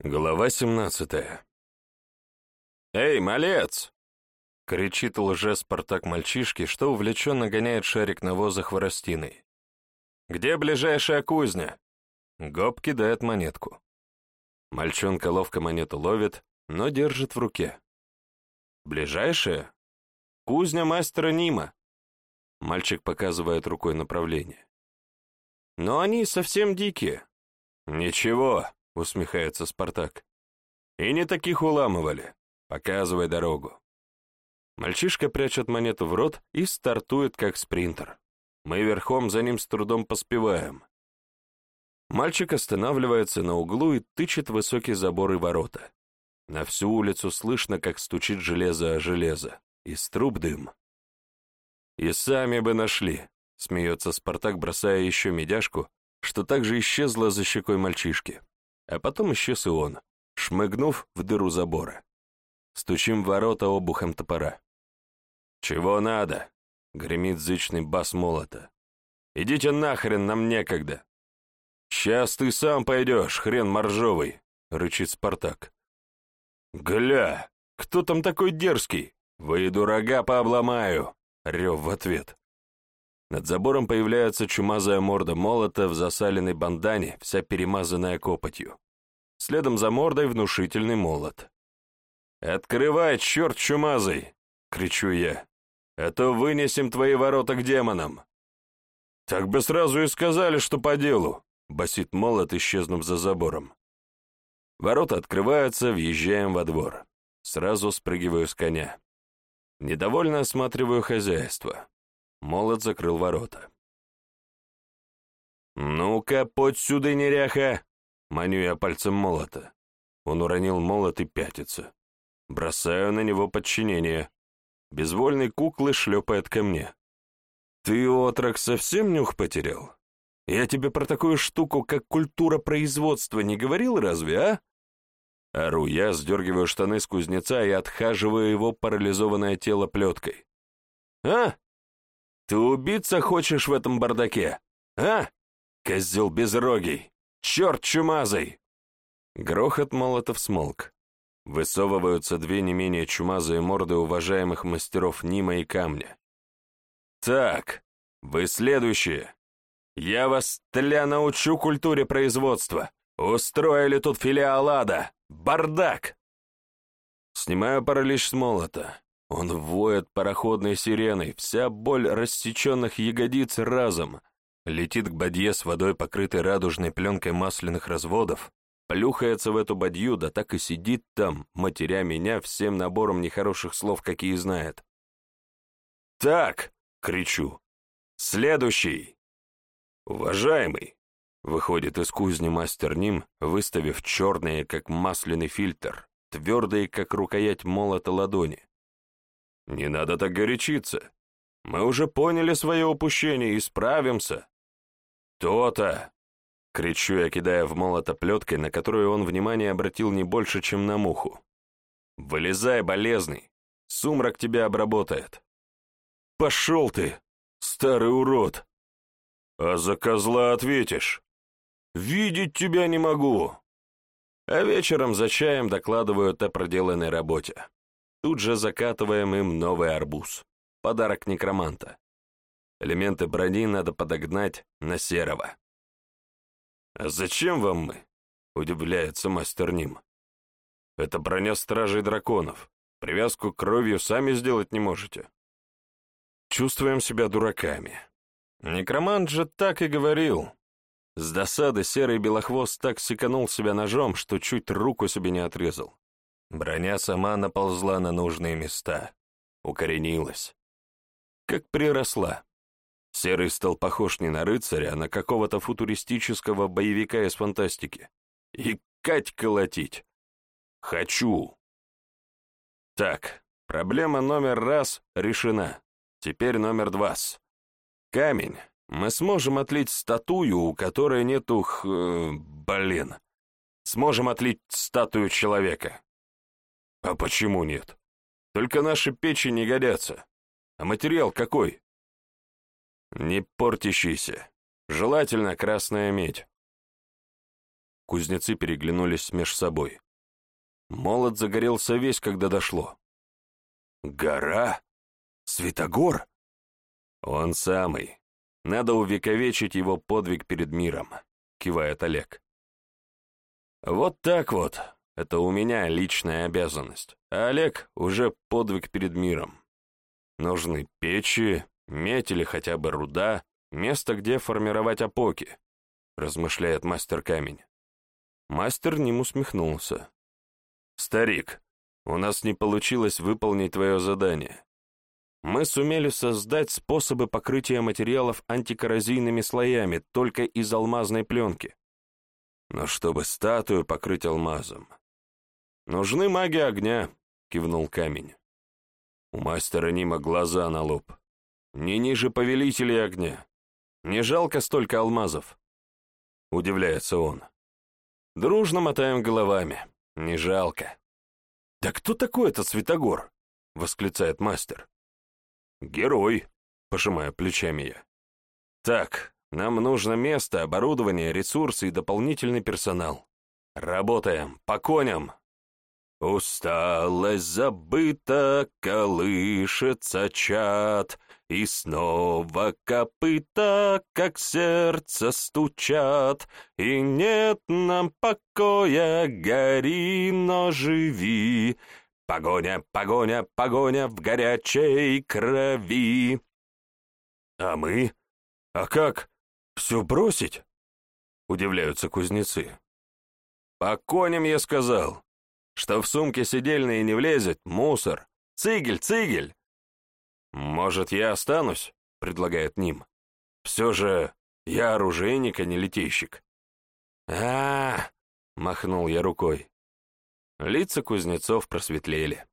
Глава семнадцатая. «Эй, малец!» — кричит лже-спартак мальчишки, что увлеченно гоняет шарик навоза хворостиной. «Где ближайшая кузня?» Гоп кидает монетку. Мальчонка ловко монету ловит, но держит в руке. «Ближайшая? Кузня мастера Нима!» Мальчик показывает рукой направление. «Но они совсем дикие». «Ничего, — усмехается Спартак. «И не таких уламывали. Показывай дорогу». Мальчишка прячет монету в рот и стартует, как спринтер. Мы верхом за ним с трудом поспеваем. Мальчик останавливается на углу и тычет высокий забор и ворота. На всю улицу слышно, как стучит железо о железо. Из труб дым. «И сами бы нашли», — смеется Спартак, бросая еще медяшку, что также исчезла за щекой мальчишки. А потом исчез и он, шмыгнув в дыру забора. Стучим в ворота обухом топора. «Чего надо?» — гремит зычный бас молота. «Идите нахрен, нам некогда!» «Сейчас ты сам пойдешь, хрен моржовый!» — рычит Спартак. «Гля! Кто там такой дерзкий? Выйду рога пообломаю!» — рев в ответ. Над забором появляется чумазая морда молота в засаленной бандане, вся перемазанная копотью. Следом за мордой внушительный молот. «Открывай, черт чумазый!» — кричу я. «А то вынесем твои ворота к демонам!» «Так бы сразу и сказали, что по делу!» — басит молот, исчезнув за забором. Ворота открываются, въезжаем во двор. Сразу спрыгиваю с коня. Недовольно осматриваю хозяйство. Молот закрыл ворота. «Ну-ка, подь сюда, неряха!» — маню я пальцем молота. Он уронил молот и пятится. Бросаю на него подчинение. Безвольный куклы шлепает ко мне. «Ты, отрок, совсем нюх потерял? Я тебе про такую штуку, как культура производства, не говорил разве, а?» Ору я, сдергиваю штаны с кузнеца и отхаживаю его парализованное тело плеткой. «А? Ты убиться хочешь в этом бардаке? А? Козел безрогий! Черт чумазый!» Грохот молотов смолк. Высовываются две не менее чумазые морды уважаемых мастеров Нима и Камня. «Так, вы следующие. Я вас, тля, научу культуре производства. Устроили тут филиал ада. Бардак!» Снимаю паралич с молота. Он воет пароходной сиреной, вся боль рассеченных ягодиц разом. Летит к бадье с водой, покрытой радужной пленкой масляных разводов, плюхается в эту бадью, да так и сидит там, матеря меня всем набором нехороших слов, какие знает. «Так!» — кричу. «Следующий!» «Уважаемый!» — выходит из кузни мастер Ним, выставив черные, как масляный фильтр, твердые, как рукоять молота ладони. Не надо так горячиться. Мы уже поняли свое упущение и справимся. То-то! Кричу я, кидая в молото плеткой, на которую он внимание обратил не больше, чем на муху. Вылезай, болезный. Сумрак тебя обработает. Пошел ты, старый урод. А за козла ответишь. Видеть тебя не могу. А вечером за чаем докладывают о проделанной работе. Тут же закатываем им новый арбуз. Подарок некроманта. Элементы брони надо подогнать на серого. «А зачем вам мы?» — удивляется мастер Ним. «Это броня стражей драконов. Привязку кровью сами сделать не можете». Чувствуем себя дураками. Некромант же так и говорил. С досады серый белохвост так секанул себя ножом, что чуть руку себе не отрезал. Броня сама наползла на нужные места, укоренилась. Как приросла. Серый стал похож не на рыцаря, а на какого-то футуристического боевика из фантастики. И кать колотить. Хочу. Так, проблема номер раз решена. Теперь номер два. Камень. Мы сможем отлить статую, у которой нету х... Э, блин. Сможем отлить статую человека. А почему нет? Только наши печи не годятся. А материал какой? Не портящийся. Желательно красная медь. Кузнецы переглянулись меж собой. Молот загорелся весь, когда дошло. «Гора? Святогор?» «Он самый. Надо увековечить его подвиг перед миром», — кивает Олег. «Вот так вот. Это у меня личная обязанность. А Олег уже подвиг перед миром. Нужны печи, медь или хотя бы руда, место, где формировать опоки», — размышляет мастер камень. Мастер ним усмехнулся. «Старик, у нас не получилось выполнить твое задание. Мы сумели создать способы покрытия материалов антикоррозийными слоями только из алмазной пленки. Но чтобы статую покрыть алмазом... Нужны маги огня, кивнул камень. У мастера Нима глаза на лоб. Не ниже повелителей огня. Не жалко столько алмазов. Удивляется он. Дружно мотаем головами. Не жалко. «Да кто такой этот Святогор?» — восклицает мастер. «Герой», — пожимаю плечами я. «Так, нам нужно место, оборудование, ресурсы и дополнительный персонал. Работаем, по коням!» Усталость забыта, колышется чат, И снова копыта, как сердце стучат, И нет нам покоя, гори, но живи, Погоня, погоня, погоня в горячей крови. А мы? А как? Все бросить? Удивляются кузнецы. По коням я сказал. Что в сумке сидельные не влезет, мусор. Цигель, цигель. Может, я останусь? Предлагает Ним. Все же я оружейник, а не летейщик. а, -а, -а махнул я рукой. Лица кузнецов просветлели.